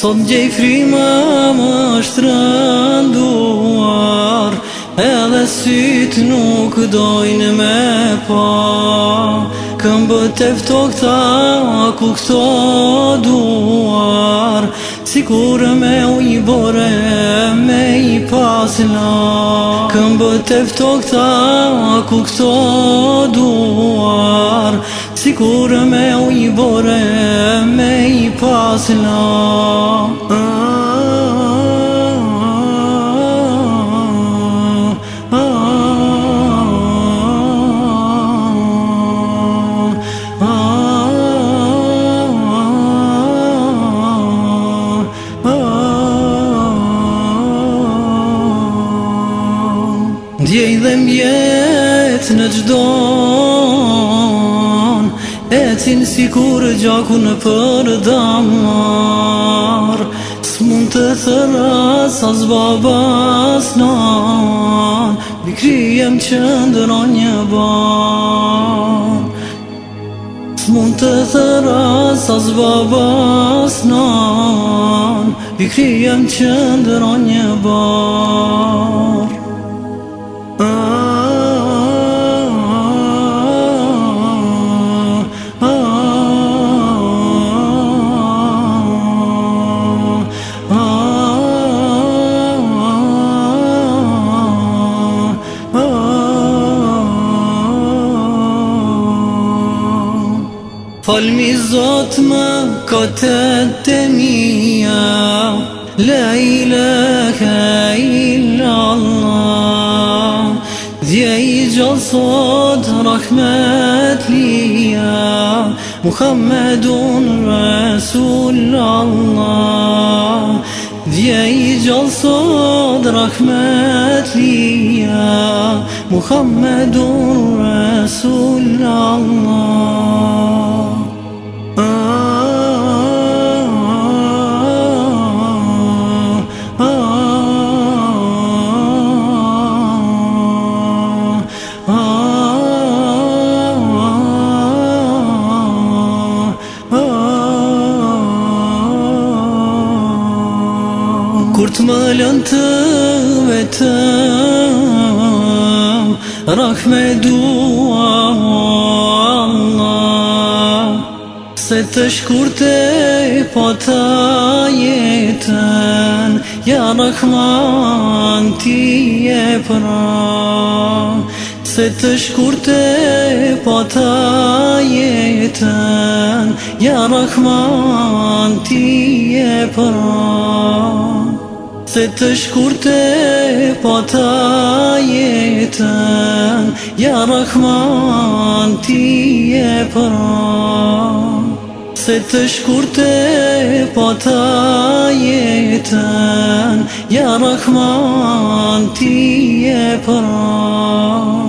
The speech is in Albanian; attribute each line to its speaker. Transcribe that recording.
Speaker 1: Sot gjej frima më është rënduar Edhe sytë nuk dojnë me pa Këm bët e ta ku këto duar Si kur me u i bore me i pasla Këm bët e ta ku këto duar Si kur me u i bore me i pasla
Speaker 2: Fazëllom aa
Speaker 1: Djej dhe mjet në çdo Vetin si kur gjakun në për damar Së mund të thëras as babas nan Mi kri që ndëra një ban Së mund të thëras as babas nan Mi që jem një ban Palmizotma kotetemiya لا إله إلا الله ديي جصد رحمت لي محمد رسول الله ديي جصد رحمت لي محمد رسول
Speaker 2: الله kur të më lënë të
Speaker 1: vetëm Rahme dua Allah Se të shkurte po të jetën Ja rahman ti e pra Se të shkurte po të jetën Ja rahman ti e pra ti e pra Se të shkurte po ta jetën Ja Rahman ti e pra Se të shkurte po ta jetën Ja Rahman
Speaker 2: ti e pra